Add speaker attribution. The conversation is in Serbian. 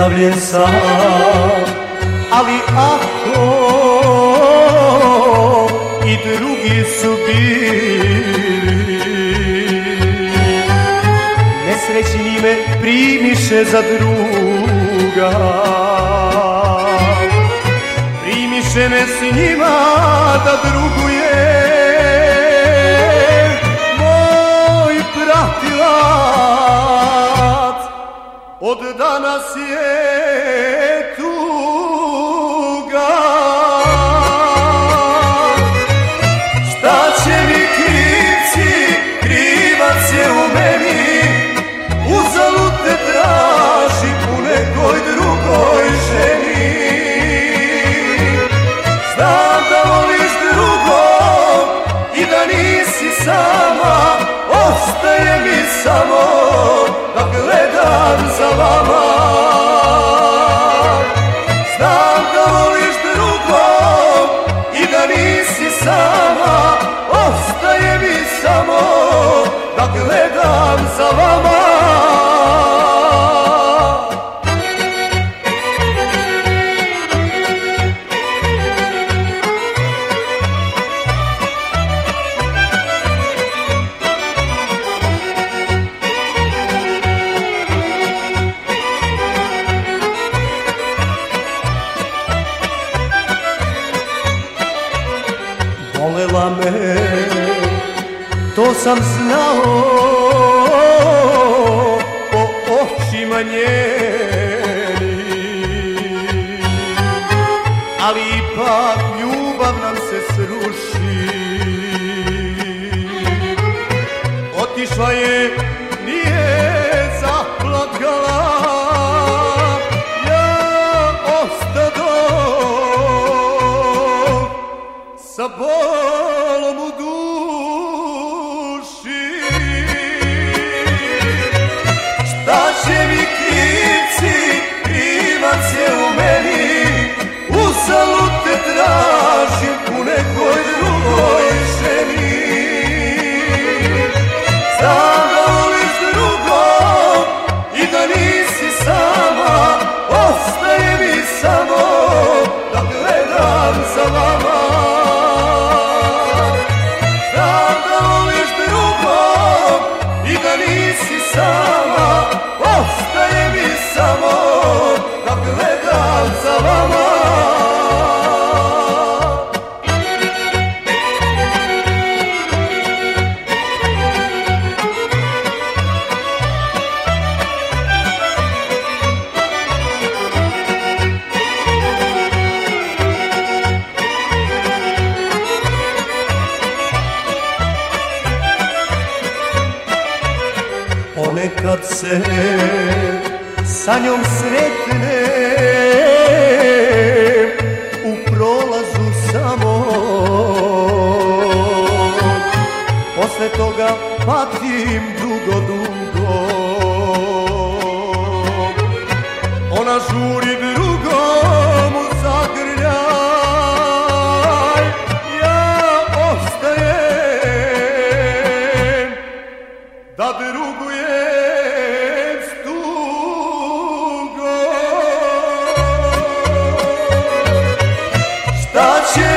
Speaker 1: ostavljen sam. Ali ako i drugi su bili Nesrećni me primiše za druga. Primiše me s njima da druguje Moj pratilac od danas je da gledam To sam znao. Po očima njenim. Ali ipak ljubav nam se sruši. Otišla je, nije zaplakala. Ja ostado sa bolom u duši gledam za Ponekad se sa njom sretne u prolazu samo. Posle toga patim dugo, dugo. Ona žuri da drugujem. Šta će